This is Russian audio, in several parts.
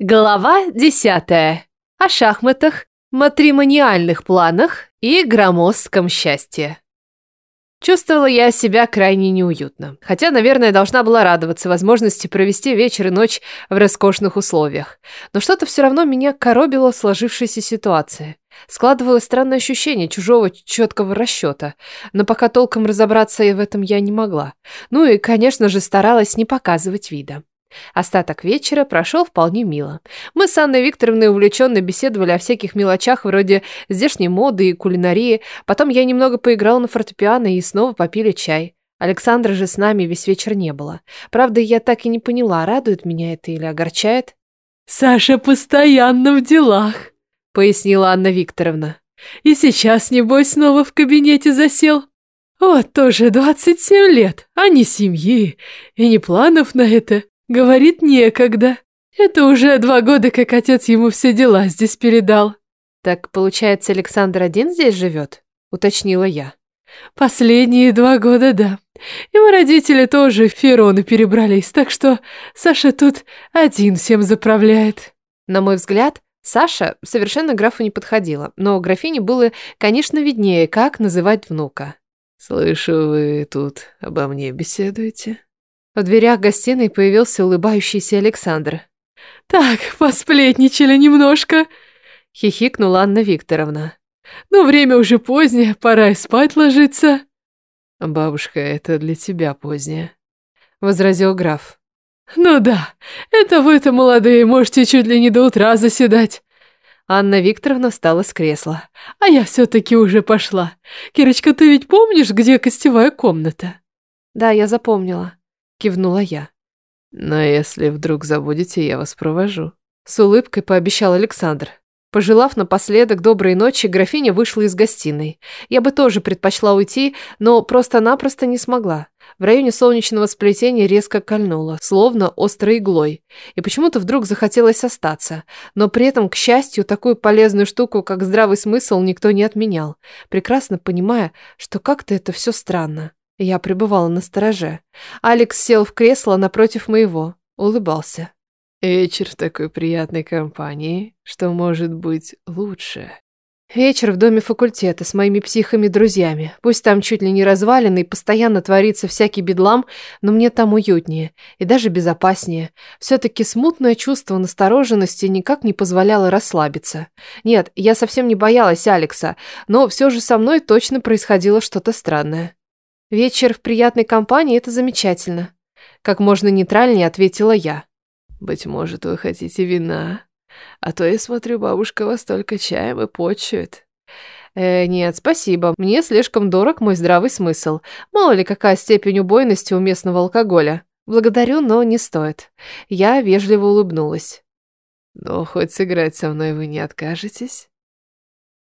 Глава десятая. О шахматах, матримониальных планах и громоздком счастье. Чувствовала я себя крайне неуютно. Хотя, наверное, должна была радоваться возможности провести вечер и ночь в роскошных условиях. Но что-то все равно меня коробило в сложившейся ситуации. Складывалось странное ощущение чужого четкого расчета. Но пока толком разобраться в этом я не могла. Ну и, конечно же, старалась не показывать вида. Остаток вечера прошел вполне мило. Мы с Анной Викторовной увлеченно беседовали о всяких мелочах вроде здешней моды и кулинарии. Потом я немного поиграла на фортепиано и снова попили чай. Александра же с нами весь вечер не было. Правда, я так и не поняла, радует меня это или огорчает. «Саша постоянно в делах», — пояснила Анна Викторовна. «И сейчас, небось, снова в кабинете засел. Вот тоже двадцать семь лет, а ни семьи и ни планов на это. Говорит, некогда. Это уже два года, как отец ему все дела здесь передал. Так, получается, Александр один здесь живет? Уточнила я. Последние два года, да. Его родители тоже в Ферону перебрались, так что Саша тут один всем заправляет. На мой взгляд, Саша совершенно графу не подходила, но графине было, конечно, виднее, как называть внука. «Слышу, вы тут обо мне беседуете?» В дверях гостиной появился улыбающийся Александр. «Так, посплетничали немножко», — хихикнула Анна Викторовна. «Но время уже позднее, пора и спать ложиться». «Бабушка, это для тебя позднее», — возразил граф. «Ну да, это вы-то, молодые, можете чуть ли не до утра заседать». Анна Викторовна встала с кресла. «А я все-таки уже пошла. Кирочка, ты ведь помнишь, где гостевая комната?» «Да, я запомнила кивнула я. Но если вдруг забудете, я вас провожу. С улыбкой пообещал Александр. Пожелав напоследок доброй ночи, графиня вышла из гостиной. Я бы тоже предпочла уйти, но просто-напросто не смогла. В районе солнечного сплетения резко кольнуло, словно острой иглой. И почему-то вдруг захотелось остаться. Но при этом, к счастью, такую полезную штуку, как здравый смысл, никто не отменял, прекрасно понимая, что как-то это все странно. Я пребывала на стороже. Алекс сел в кресло напротив моего, улыбался. Вечер в такой приятной компании, что может быть лучше. Вечер в доме факультета с моими психами-друзьями. Пусть там чуть ли не развалины и постоянно творится всякий бедлам, но мне там уютнее и даже безопаснее. Все-таки смутное чувство настороженности никак не позволяло расслабиться. Нет, я совсем не боялась Алекса, но все же со мной точно происходило что-то странное. Вечер в приятной компании – это замечательно. Как можно нейтральнее ответила я. Быть может, вы хотите вина? А то я смотрю, бабушка вас только чаем и почует. Э, нет, спасибо. Мне слишком дорог мой здравый смысл. Мало ли какая степень убойности у местного алкоголя. Благодарю, но не стоит. Я вежливо улыбнулась. Но хоть сыграть со мной вы не откажетесь?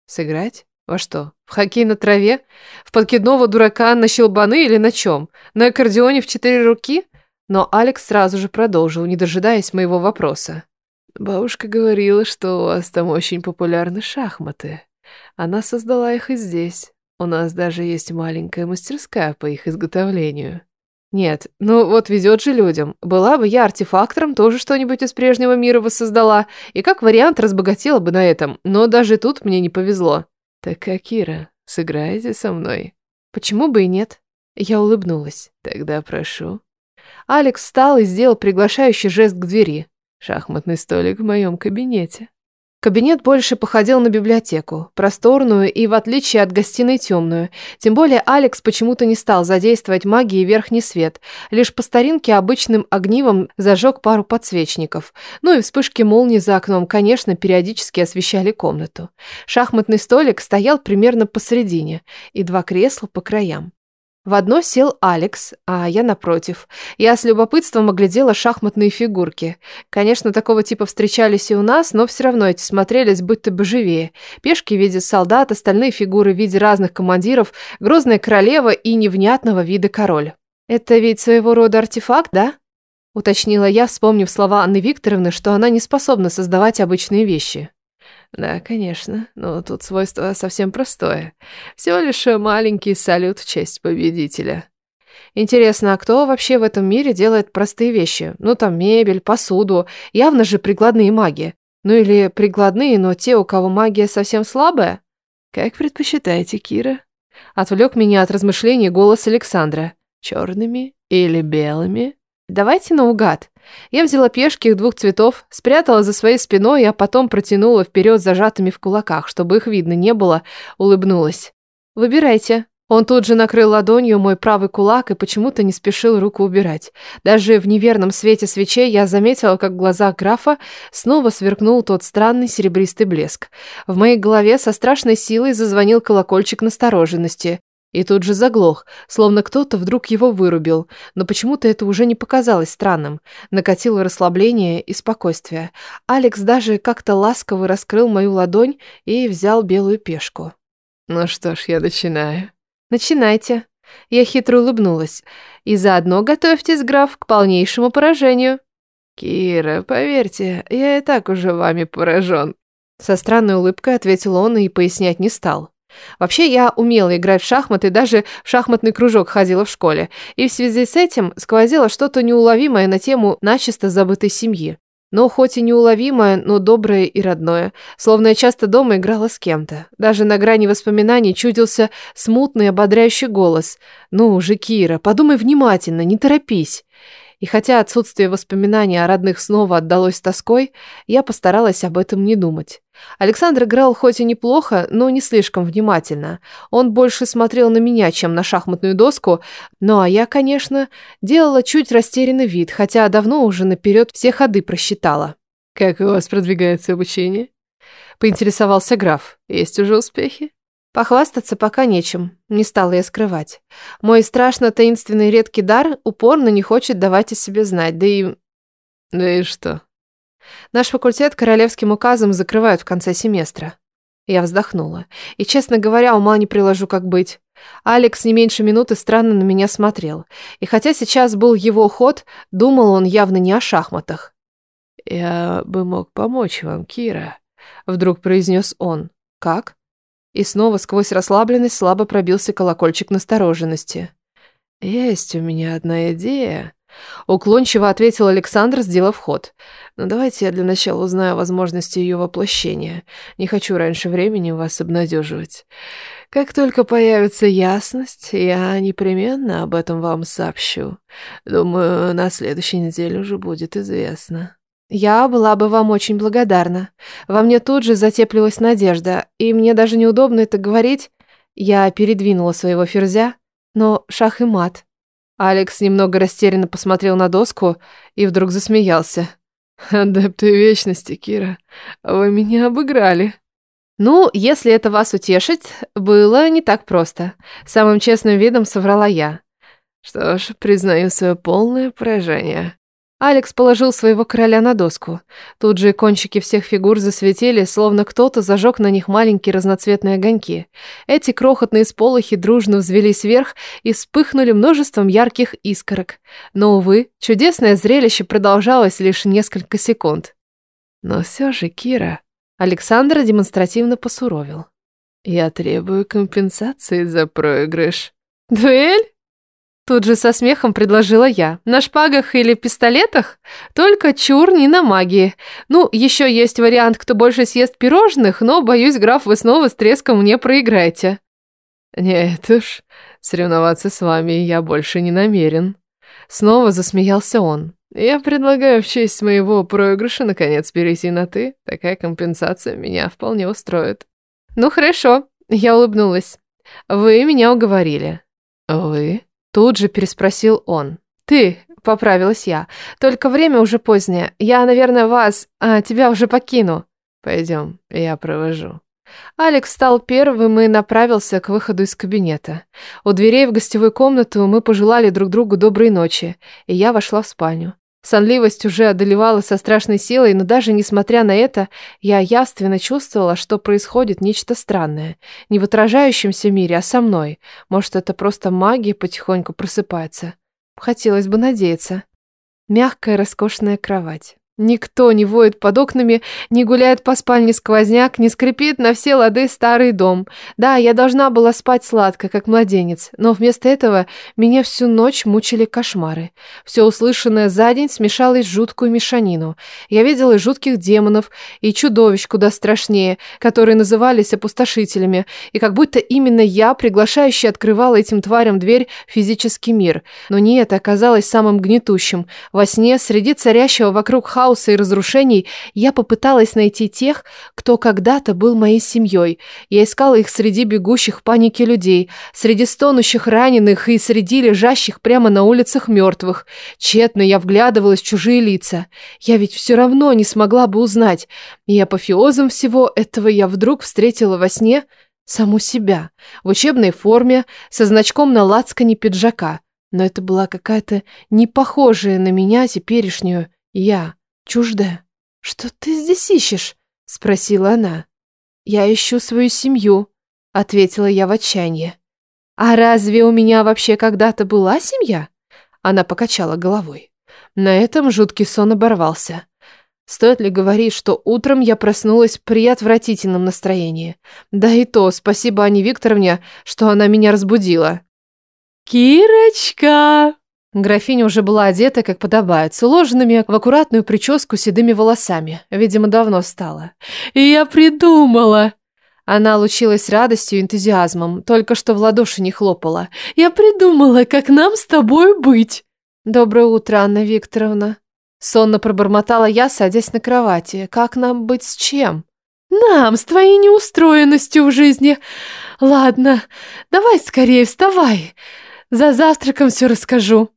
Сыграть? Во что? В хоккей на траве? В подкидного дурака на щелбаны или на чем? На аккордеоне в четыре руки? Но Алекс сразу же продолжил, не дожидаясь моего вопроса. Бабушка говорила, что у вас там очень популярны шахматы. Она создала их и здесь. У нас даже есть маленькая мастерская по их изготовлению. Нет, ну вот везет же людям. Была бы я артефактором, тоже что-нибудь из прежнего мира воссоздала, и как вариант разбогатела бы на этом, но даже тут мне не повезло. «Так, Акира, сыграете со мной?» «Почему бы и нет?» Я улыбнулась. «Тогда прошу». Алекс встал и сделал приглашающий жест к двери. «Шахматный столик в моем кабинете». Кабинет больше походил на библиотеку, просторную и, в отличие от гостиной, темную. Тем более Алекс почему-то не стал задействовать магии верхний свет, лишь по старинке обычным огнивом зажег пару подсвечников. Ну и вспышки молний за окном, конечно, периодически освещали комнату. Шахматный столик стоял примерно посередине и два кресла по краям. В одно сел Алекс, а я напротив. Я с любопытством оглядела шахматные фигурки. Конечно, такого типа встречались и у нас, но все равно эти смотрелись будто бы живее. Пешки в виде солдат, остальные фигуры в виде разных командиров, грозная королева и невнятного вида король. Это ведь своего рода артефакт, да? Уточнила я, вспомнив слова Анны Викторовны, что она не способна создавать обычные вещи. Да, конечно, но тут свойство совсем простое. Всего лишь маленький салют в честь победителя. Интересно, а кто вообще в этом мире делает простые вещи? Ну, там мебель, посуду. Явно же прикладные маги. Ну или прикладные, но те, у кого магия совсем слабая? Как предпочитаете, Кира? Отвлек меня от размышлений голос Александра. Черными или белыми? Давайте наугад. Я взяла пешки их двух цветов, спрятала за своей спиной, а потом протянула вперед зажатыми в кулаках, чтобы их видно не было, улыбнулась. Выбирайте. Он тут же накрыл ладонью мой правый кулак и почему-то не спешил руку убирать. Даже в неверном свете свечей я заметила, как в глазах графа снова сверкнул тот странный серебристый блеск. В моей голове со страшной силой зазвонил колокольчик настороженности. И тут же заглох, словно кто-то вдруг его вырубил, но почему-то это уже не показалось странным. Накатило расслабление и спокойствие. Алекс даже как-то ласково раскрыл мою ладонь и взял белую пешку. «Ну что ж, я начинаю». «Начинайте». Я хитро улыбнулась. «И заодно готовьтесь, граф, к полнейшему поражению». «Кира, поверьте, я и так уже вами поражен». Со странной улыбкой ответил он и пояснять не стал. Вообще, я умела играть в шахматы, даже в шахматный кружок ходила в школе. И в связи с этим сквозило что-то неуловимое на тему начисто забытой семьи. Но хоть и неуловимое, но доброе и родное. Словно я часто дома играла с кем-то. Даже на грани воспоминаний чудился смутный ободряющий голос. «Ну же, Кира, подумай внимательно, не торопись». И хотя отсутствие воспоминаний о родных снова отдалось тоской, я постаралась об этом не думать. Александр играл хоть и неплохо, но не слишком внимательно. Он больше смотрел на меня, чем на шахматную доску, ну а я, конечно, делала чуть растерянный вид, хотя давно уже наперед все ходы просчитала. «Как у вас продвигается обучение?» – поинтересовался граф. «Есть уже успехи?» Похвастаться пока нечем, не стала я скрывать. Мой страшно таинственный редкий дар упорно не хочет давать о себе знать, да и... Да и что? Наш факультет королевским указом закрывают в конце семестра. Я вздохнула. И, честно говоря, ума не приложу, как быть. Алекс не меньше минуты странно на меня смотрел. И хотя сейчас был его ход, думал он явно не о шахматах. «Я бы мог помочь вам, Кира», — вдруг произнес он. «Как?» И снова сквозь расслабленность слабо пробился колокольчик настороженности. «Есть у меня одна идея», — уклончиво ответил Александр, сделав ход. «Но давайте я для начала узнаю возможности ее воплощения. Не хочу раньше времени вас обнадеживать. Как только появится ясность, я непременно об этом вам сообщу. Думаю, на следующей неделе уже будет известно». Я была бы вам очень благодарна. Во мне тут же затеплилась надежда, и мне даже неудобно это говорить. Я передвинула своего ферзя, но шах и мат. Алекс немного растерянно посмотрел на доску и вдруг засмеялся. «Адепты Вечности, Кира, вы меня обыграли». «Ну, если это вас утешить, было не так просто. Самым честным видом соврала я». «Что ж, признаю свое полное поражение». Алекс положил своего короля на доску. Тут же кончики всех фигур засветили, словно кто-то зажег на них маленькие разноцветные огоньки. Эти крохотные сполохи дружно взвелись вверх и вспыхнули множеством ярких искорок. Но, увы, чудесное зрелище продолжалось лишь несколько секунд. Но все же, Кира... Александр демонстративно посуровил. «Я требую компенсации за проигрыш». «Дуэль?» Тут же со смехом предложила я. На шпагах или пистолетах? Только чур не на магии. Ну, еще есть вариант, кто больше съест пирожных, но, боюсь, граф, вы снова с треском мне проиграете. Нет уж, соревноваться с вами я больше не намерен. Снова засмеялся он. Я предлагаю в честь моего проигрыша наконец перейти на «ты». Такая компенсация меня вполне устроит. Ну хорошо, я улыбнулась. Вы меня уговорили. Вы? Тут же переспросил он. «Ты», — поправилась я, — «только время уже позднее. Я, наверное, вас, а, тебя уже покину». «Пойдем, я провожу». Алекс стал первым и направился к выходу из кабинета. У дверей в гостевую комнату мы пожелали друг другу доброй ночи, и я вошла в спальню. Сонливость уже одолевала со страшной силой, но даже несмотря на это, я явственно чувствовала, что происходит нечто странное. Не в отражающемся мире, а со мной. Может, это просто магия потихоньку просыпается. Хотелось бы надеяться. Мягкая, роскошная кровать. Никто не воет под окнами, не гуляет по спальне сквозняк, не скрипит на все лады старый дом. Да, я должна была спать сладко, как младенец, но вместо этого меня всю ночь мучили кошмары. Все услышанное за день смешалось в жуткую мешанину. Я видела и жутких демонов, и чудовищ куда страшнее, которые назывались опустошителями, и как будто именно я, приглашающий, открывала этим тварям дверь в физический мир. Но не это оказалось самым гнетущим. Во сне, среди царящего вокруг хаоса, хаоса и разрушений, я попыталась найти тех, кто когда-то был моей семьей. Я искала их среди бегущих в панике людей, среди стонущих раненых и среди лежащих прямо на улицах мертвых. Тщетно я вглядывалась в чужие лица. Я ведь все равно не смогла бы узнать. И апофеозом всего этого я вдруг встретила во сне саму себя, в учебной форме, со значком на лацкане пиджака. Но это была какая-то не похожая на меня теперешнюю я чуждая. «Что ты здесь ищешь?» — спросила она. «Я ищу свою семью», — ответила я в отчаянии. «А разве у меня вообще когда-то была семья?» Она покачала головой. На этом жуткий сон оборвался. Стоит ли говорить, что утром я проснулась при отвратительном настроении? Да и то, спасибо Ане Викторовне, что она меня разбудила. «Кирочка!» Графиня уже была одета, как подобает, с уложенными в аккуратную прическу седыми волосами. Видимо, давно стала. «И я придумала!» Она лучилась радостью и энтузиазмом, только что в ладоши не хлопала. «Я придумала, как нам с тобой быть!» «Доброе утро, Анна Викторовна!» Сонно пробормотала я, садясь на кровати. «Как нам быть с чем?» «Нам, с твоей неустроенностью в жизни! Ладно, давай скорее вставай, за завтраком все расскажу!»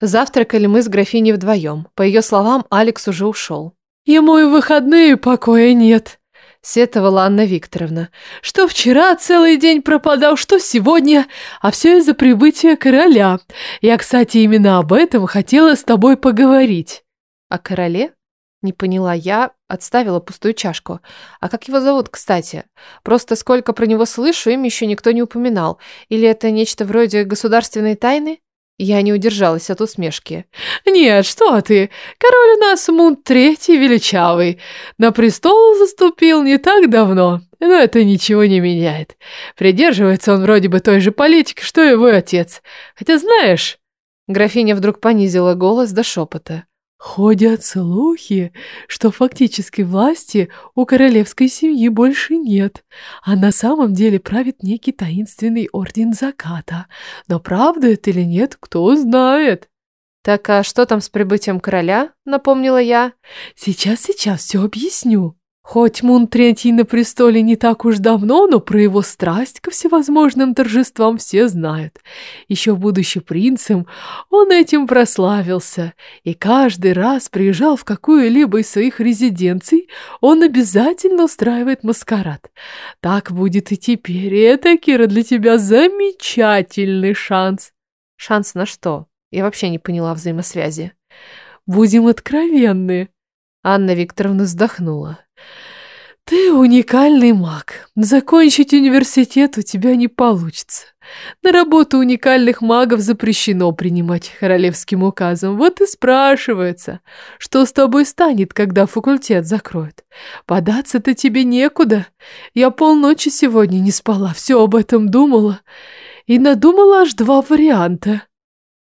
Завтракали мы с графиней вдвоем. По ее словам, Алекс уже ушел. «Ему и в выходные покоя нет», — сетовала Анна Викторовна. «Что вчера целый день пропадал, что сегодня, а все из-за прибытия короля. Я, кстати, именно об этом хотела с тобой поговорить». «О короле?» Не поняла я, отставила пустую чашку. А как его зовут, кстати? Просто сколько про него слышу, им еще никто не упоминал. Или это нечто вроде государственной тайны? Я не удержалась от усмешки. «Нет, что ты! Король у нас Мунт Третий Величавый. На престол заступил не так давно, но это ничего не меняет. Придерживается он вроде бы той же политики, что и его отец. Хотя знаешь...» Графиня вдруг понизила голос до шепота. Ходят слухи, что фактической власти у королевской семьи больше нет, а на самом деле правит некий таинственный орден заката. Но правда это или нет, кто знает. Так а что там с прибытием короля, напомнила я? Сейчас, сейчас все объясню. Хоть Мун Третий на престоле не так уж давно, но про его страсть ко всевозможным торжествам все знают. Еще будучи принцем, он этим прославился, и каждый раз приезжал в какую-либо из своих резиденций, он обязательно устраивает маскарад. Так будет и теперь, и это, Кира, для тебя замечательный шанс. Шанс на что? Я вообще не поняла взаимосвязи. Будем откровенны. Анна Викторовна вздохнула. Ты уникальный маг. Закончить университет у тебя не получится. На работу уникальных магов запрещено принимать королевским указом. Вот и спрашивается, что с тобой станет, когда факультет закроют. Податься-то тебе некуда. Я полночи сегодня не спала, все об этом думала. И надумала аж два варианта.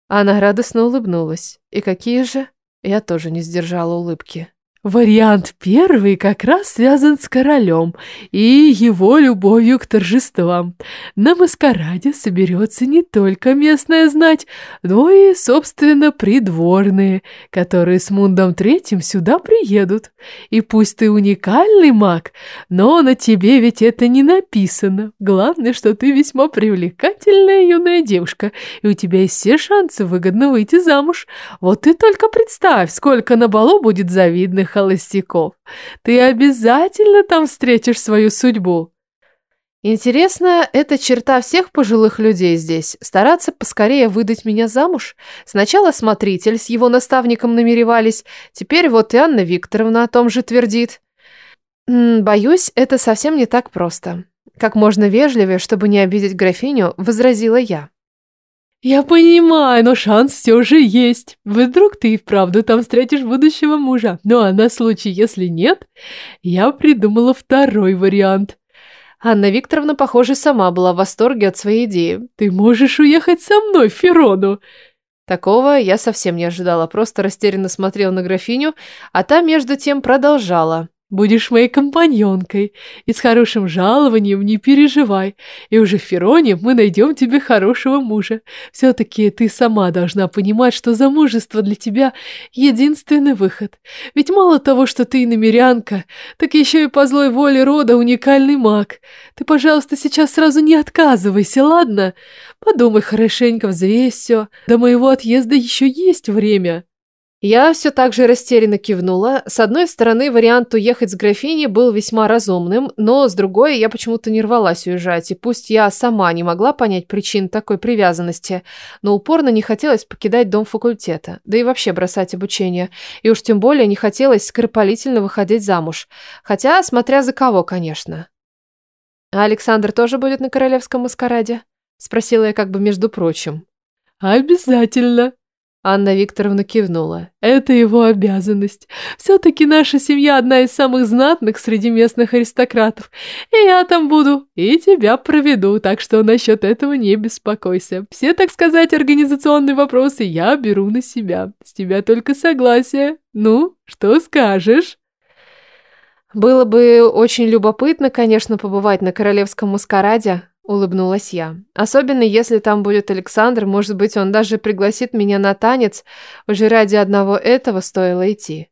Она радостно улыбнулась. И какие же? Я тоже не сдержала улыбки. Вариант первый как раз связан с королем и его любовью к торжествам. На маскараде соберется не только местная знать, но и, собственно, придворные, которые с Мундом Третьим сюда приедут. И пусть ты уникальный маг, но на тебе ведь это не написано. Главное, что ты весьма привлекательная юная девушка, и у тебя есть все шансы выгодно выйти замуж. Вот ты только представь, сколько на балу будет завидных холостяков. Ты обязательно там встретишь свою судьбу. Интересно, это черта всех пожилых людей здесь – стараться поскорее выдать меня замуж? Сначала смотритель с его наставником намеревались, теперь вот и Анна Викторовна о том же твердит. М -м, боюсь, это совсем не так просто. Как можно вежливее, чтобы не обидеть графиню, возразила я. Я понимаю, но шанс все же есть. Вдруг ты и вправду там встретишь будущего мужа. Ну а на случай, если нет, я придумала второй вариант. Анна Викторовна, похоже, сама была в восторге от своей идеи. Ты можешь уехать со мной Ферону. Такого я совсем не ожидала, просто растерянно смотрела на графиню, а та между тем продолжала. Будешь моей компаньонкой и с хорошим жалованием не переживай. И уже в Фероне мы найдем тебе хорошего мужа. Все-таки ты сама должна понимать, что замужество для тебя единственный выход. Ведь мало того, что ты иномерянка, так еще и по злой воле рода уникальный маг. Ты, пожалуйста, сейчас сразу не отказывайся, ладно? Подумай хорошенько, взвесь все. До моего отъезда еще есть время. Я все так же растерянно кивнула. С одной стороны, вариант уехать с графиней был весьма разумным, но с другой, я почему-то не рвалась уезжать, и пусть я сама не могла понять причин такой привязанности, но упорно не хотелось покидать дом факультета, да и вообще бросать обучение, и уж тем более не хотелось скоропалительно выходить замуж, хотя смотря за кого, конечно. «А Александр тоже будет на королевском маскараде?» – спросила я как бы между прочим. «Обязательно», Анна Викторовна кивнула. «Это его обязанность. Все-таки наша семья одна из самых знатных среди местных аристократов. И я там буду, и тебя проведу, так что насчет этого не беспокойся. Все, так сказать, организационные вопросы я беру на себя. С тебя только согласие. Ну, что скажешь?» Было бы очень любопытно, конечно, побывать на королевском маскараде, улыбнулась я. Особенно если там будет Александр, может быть, он даже пригласит меня на танец. Уже ради одного этого стоило идти.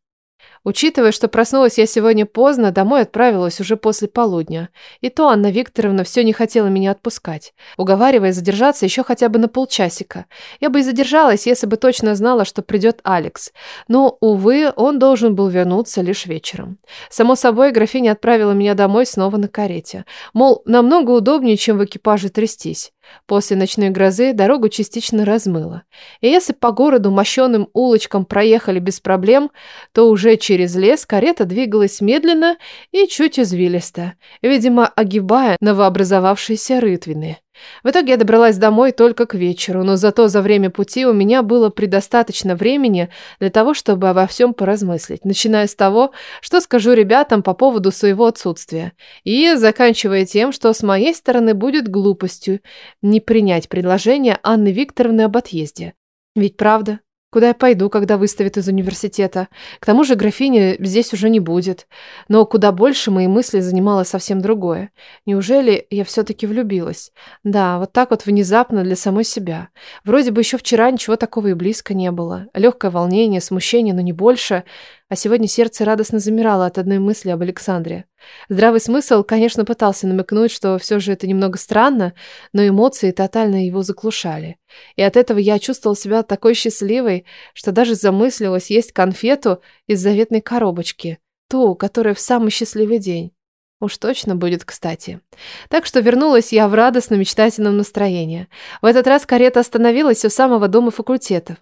Учитывая, что проснулась я сегодня поздно, домой отправилась уже после полудня. И то Анна Викторовна все не хотела меня отпускать, уговаривая задержаться еще хотя бы на полчасика. Я бы и задержалась, если бы точно знала, что придет Алекс. Но, увы, он должен был вернуться лишь вечером. Само собой, графиня отправила меня домой снова на карете. Мол, намного удобнее, чем в экипаже трястись. После ночной грозы дорогу частично размыло. И если по городу мощеным улочкам проехали без проблем, то уже через лес карета двигалась медленно и чуть извилисто, видимо, огибая новообразовавшиеся рытвины. В итоге я добралась домой только к вечеру, но зато за время пути у меня было предостаточно времени для того, чтобы обо всем поразмыслить, начиная с того, что скажу ребятам по поводу своего отсутствия, и заканчивая тем, что с моей стороны будет глупостью не принять предложение Анны Викторовны об отъезде. Ведь правда, Куда я пойду, когда выставят из университета? К тому же графини здесь уже не будет. Но куда больше мои мысли занимало совсем другое. Неужели я все-таки влюбилась? Да, вот так вот внезапно для самой себя. Вроде бы еще вчера ничего такого и близко не было. Легкое волнение, смущение, но не больше. А сегодня сердце радостно замирало от одной мысли об Александре. Здравый смысл, конечно, пытался намекнуть, что все же это немного странно, но эмоции тотально его заглушали. И от этого я чувствовала себя такой счастливой, что даже замыслилась есть конфету из заветной коробочки, ту, которая в самый счастливый день. Уж точно будет кстати. Так что вернулась я в радостно-мечтательном настроении. В этот раз карета остановилась у самого дома факультетов.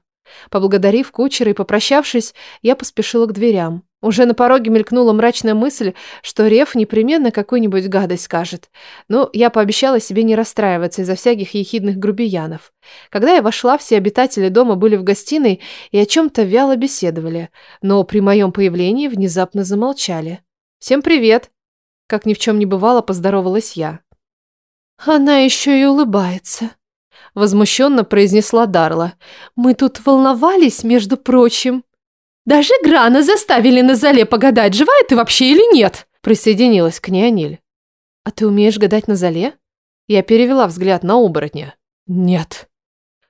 Поблагодарив кучера и попрощавшись, я поспешила к дверям. Уже на пороге мелькнула мрачная мысль, что Рев непременно какую-нибудь гадость скажет. Но я пообещала себе не расстраиваться из-за всяких ехидных грубиянов. Когда я вошла, все обитатели дома были в гостиной и о чем-то вяло беседовали, но при моем появлении внезапно замолчали. «Всем привет!» Как ни в чем не бывало, поздоровалась я. «Она еще и улыбается», возмущенно произнесла Дарла. «Мы тут волновались, между прочим». «Даже Грана заставили на зале погадать, живая ты вообще или нет?» Присоединилась к ней Аниль. «А ты умеешь гадать на зале?» Я перевела взгляд на оборотня. «Нет».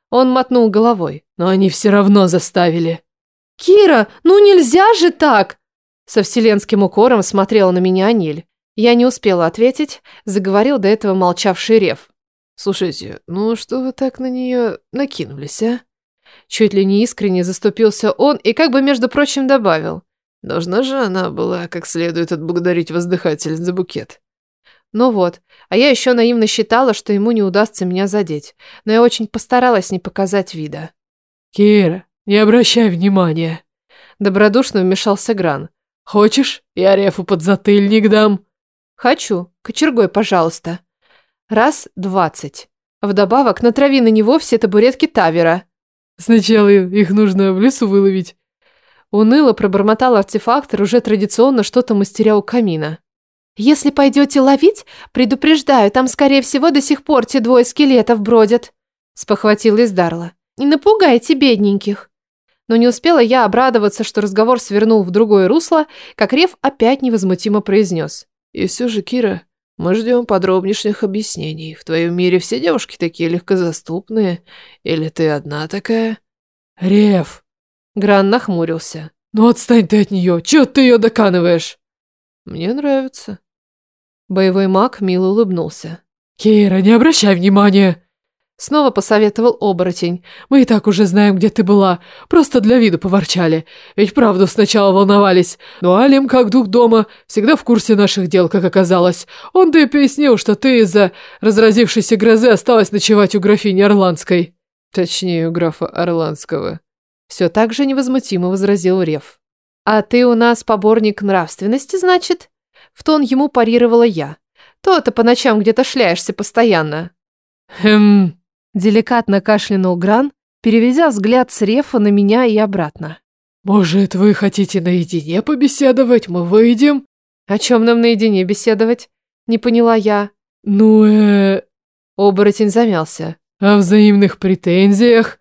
Он мотнул головой. «Но они все равно заставили». «Кира, ну нельзя же так!» Со вселенским укором смотрела на меня Аниль. Я не успела ответить, заговорил до этого молчавший Рев. «Слушайте, ну что вы так на нее накинулись, а?» Чуть ли не искренне заступился он и как бы, между прочим, добавил. «Должна же она была как следует отблагодарить воздыхатель за букет». Ну вот, а я еще наивно считала, что ему не удастся меня задеть, но я очень постаралась не показать вида. «Кира, не обращай внимания», — добродушно вмешался Гран. «Хочешь, я Рефу подзатыльник дам?» «Хочу. Кочергой, пожалуйста». Раз двадцать. Вдобавок, натрави на него все табуретки Тавера. Сначала их нужно в лесу выловить. Уныло пробормотал артефактор, уже традиционно что-то мастеря у камина. «Если пойдете ловить, предупреждаю, там, скорее всего, до сих пор те двое скелетов бродят», спохватилась Дарла. «Не напугайте бедненьких». Но не успела я обрадоваться, что разговор свернул в другое русло, как Рев опять невозмутимо произнес. «И все же, Кира, мы ждем подробнейших объяснений. В твоем мире все девушки такие легкозаступные? Или ты одна такая?» «Рев!» Гран нахмурился. «Ну отстань ты от нее! Чего ты ее доканываешь?» «Мне нравится». Боевой маг мило улыбнулся. «Кира, не обращай внимания!» Снова посоветовал оборотень. «Мы и так уже знаем, где ты была. Просто для виду поворчали. Ведь правду сначала волновались. Но Алим, как дух дома, всегда в курсе наших дел, как оказалось. Он-то и пояснил, что ты из-за разразившейся грозы осталась ночевать у графини Орландской». «Точнее, у графа Орландского». Все так же невозмутимо возразил Рев. «А ты у нас поборник нравственности, значит?» В тон ему парировала я. «То-то по ночам где-то шляешься постоянно». «Хм...» Деликатно кашлянул Гран, переведя взгляд с Рефа на меня и обратно. «Может, вы хотите наедине побеседовать? Мы выйдем?» «О чем нам наедине беседовать?» Не поняла я. «Ну, э...» Оборотень замялся. «О взаимных претензиях?»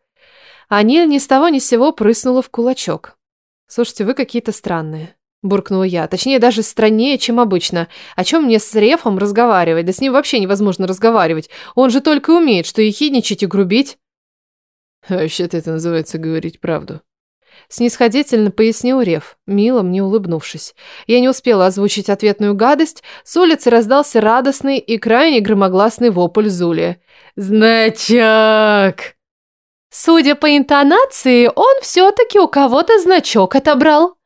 Анель ни с того ни с сего прыснула в кулачок. «Слушайте, вы какие-то странные», – буркнула я. Точнее, даже страннее, чем обычно. О чем мне с Рефом разговаривать? Да с ним вообще невозможно разговаривать. Он же только умеет, что ехидничать и грубить. «Вообще-то это называется говорить правду», Снисходительно пояснил Рев, мило мне улыбнувшись. Я не успела озвучить ответную гадость, с улицы раздался радостный и крайне громогласный вопль Зули. «Значок!» Судя по интонации, он все-таки у кого-то значок отобрал.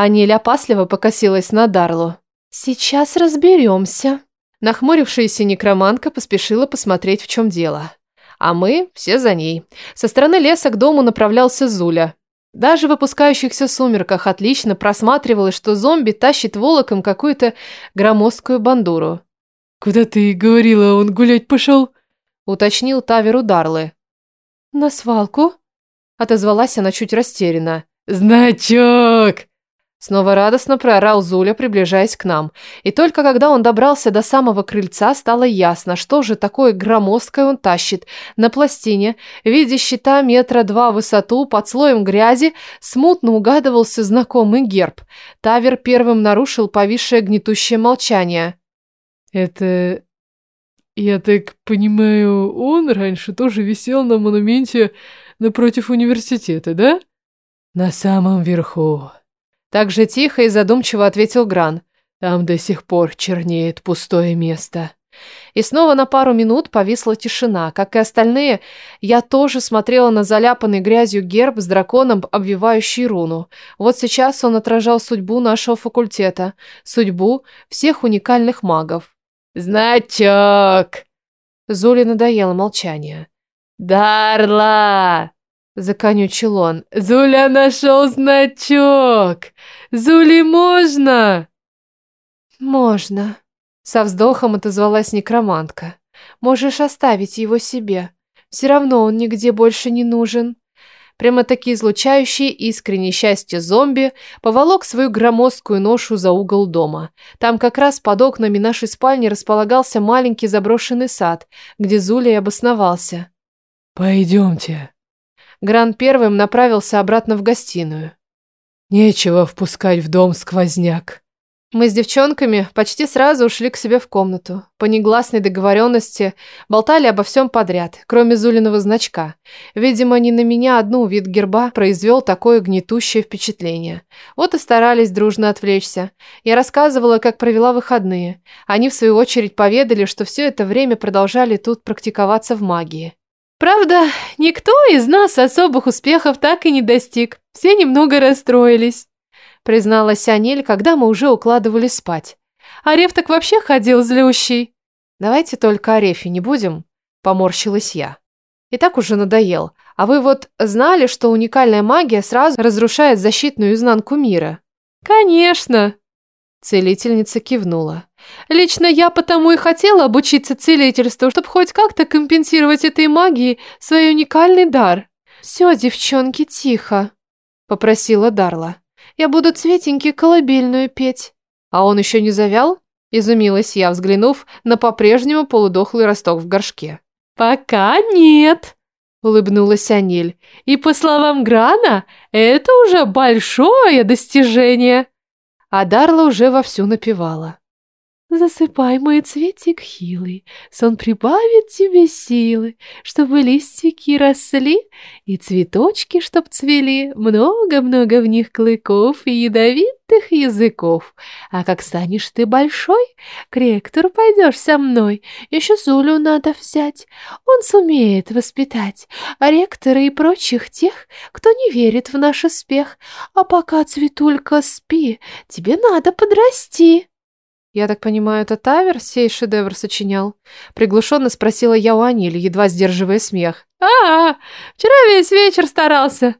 Анель опасливо покосилась на Дарлу. «Сейчас разберемся». Нахмурившаяся некроманка поспешила посмотреть, в чем дело. А мы все за ней. Со стороны леса к дому направлялся Зуля. Даже в выпускающихся сумерках отлично просматривалось, что зомби тащит волоком какую-то громоздкую бандуру. «Куда ты говорила, он гулять пошел?» уточнил Таверу Дарлы. «На свалку?» Отозвалась она чуть растерянно. «Значок!» Снова радостно проорал Зуля, приближаясь к нам. И только когда он добрался до самого крыльца, стало ясно, что же такое громоздкое он тащит. На пластине, в виде щита метра два в высоту, под слоем грязи, смутно угадывался знакомый герб. Тавер первым нарушил повисшее гнетущее молчание. «Это я так понимаю, он раньше тоже висел на монументе напротив университета, да? На самом верху. Так же тихо и задумчиво ответил Гран. Там до сих пор чернеет пустое место. И снова на пару минут повисла тишина. Как и остальные, я тоже смотрела на заляпанный грязью герб с драконом, обвивающий руну. Вот сейчас он отражал судьбу нашего факультета, судьбу всех уникальных магов. «Значок!» Зуле надоело молчание. «Дарла!» Законючил он. «Зуля нашел значок! Зули можно?» «Можно», — со вздохом отозвалась некромантка. «Можешь оставить его себе. Все равно он нигде больше не нужен». Прямо-таки излучающий искреннее счастье зомби поволок свою громоздкую ношу за угол дома. Там как раз под окнами нашей спальни располагался маленький заброшенный сад, где Зулей обосновался. «Пойдемте». Гран первым направился обратно в гостиную. «Нечего впускать в дом сквозняк». Мы с девчонками почти сразу ушли к себе в комнату. По негласной договоренности болтали обо всем подряд, кроме Зулиного значка. Видимо, не на меня одну вид герба произвел такое гнетущее впечатление. Вот и старались дружно отвлечься. Я рассказывала, как провела выходные. Они, в свою очередь, поведали, что все это время продолжали тут практиковаться в магии. Правда, никто из нас особых успехов так и не достиг. Все немного расстроились призналась Анель, когда мы уже укладывались спать. Ареф так вообще ходил злющий. Давайте только о Рефе не будем, поморщилась я. И так уже надоел. А вы вот знали, что уникальная магия сразу разрушает защитную изнанку мира? Конечно, Целительница кивнула. Лично я потому и хотела обучиться целительству, чтобы хоть как-то компенсировать этой магией свой уникальный дар. Все, девчонки, тихо, попросила Дарла. Я буду цветеньки колыбельную петь. А он еще не завял? Изумилась я, взглянув на по-прежнему полудохлый росток в горшке. «Пока нет», — улыбнулась Аниль. «И по словам Грана, это уже большое достижение». А Дарла уже вовсю напевала. Засыпай, мой цветик хилый, сон прибавит тебе силы, чтобы листики росли и цветочки, чтоб цвели, много-много в них клыков и ядовитых языков. А как станешь ты большой, к ректору пойдешь со мной, еще Зулю надо взять, он сумеет воспитать, а ректора и прочих тех, кто не верит в наш успех. А пока, цветулька, спи, тебе надо подрасти. «Я так понимаю, это Тавер сей шедевр сочинял?» Приглушенно спросила я у Анили, едва сдерживая смех. а, -а, -а вчера весь вечер старался!»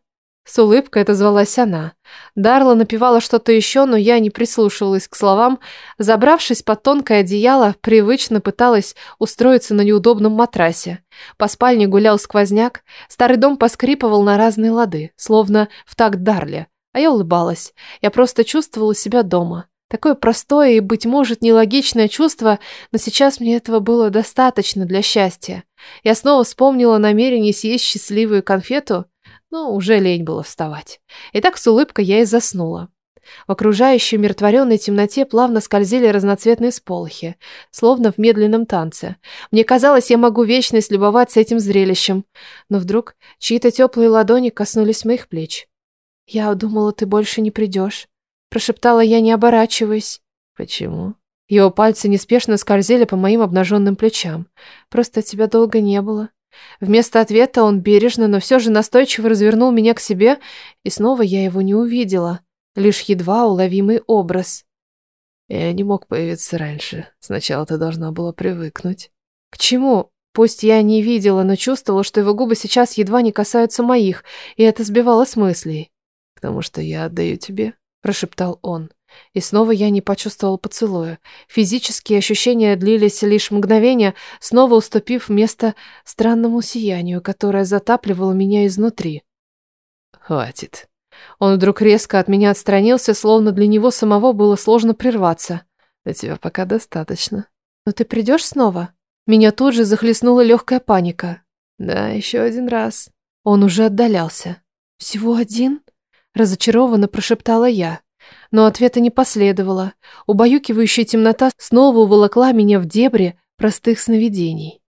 С улыбкой отозвалась она. Дарла напевала что-то еще, но я не прислушивалась к словам. Забравшись под тонкое одеяло, привычно пыталась устроиться на неудобном матрасе. По спальне гулял сквозняк, старый дом поскрипывал на разные лады, словно в такт Дарле. А я улыбалась. Я просто чувствовала себя дома. Такое простое и, быть может, нелогичное чувство, но сейчас мне этого было достаточно для счастья. Я снова вспомнила намерение съесть счастливую конфету, но уже лень было вставать. И так с улыбкой я и заснула. В окружающей умиротворенной темноте плавно скользили разноцветные сполохи, словно в медленном танце. Мне казалось, я могу вечность любоваться этим зрелищем, но вдруг чьи-то теплые ладони коснулись моих плеч. «Я думала, ты больше не придешь», Прошептала я, не оборачиваясь. Почему? Его пальцы неспешно скользили по моим обнаженным плечам. Просто тебя долго не было. Вместо ответа он бережно, но все же настойчиво развернул меня к себе, и снова я его не увидела. Лишь едва уловимый образ. Я не мог появиться раньше. Сначала ты должна была привыкнуть. К чему? Пусть я не видела, но чувствовала, что его губы сейчас едва не касаются моих, и это сбивало с мыслей. Потому что я отдаю тебе прошептал он. И снова я не почувствовал поцелуя. Физические ощущения длились лишь мгновение, снова уступив место странному сиянию, которое затапливало меня изнутри. «Хватит». Он вдруг резко от меня отстранился, словно для него самого было сложно прерваться. «Для тебя пока достаточно». «Но ты придешь снова?» Меня тут же захлестнула легкая паника. «Да, еще один раз». Он уже отдалялся. «Всего один?» Разочарованно прошептала я. Но ответа не последовало. Убаюкивающая темнота снова уволокла меня в дебри простых сновидений.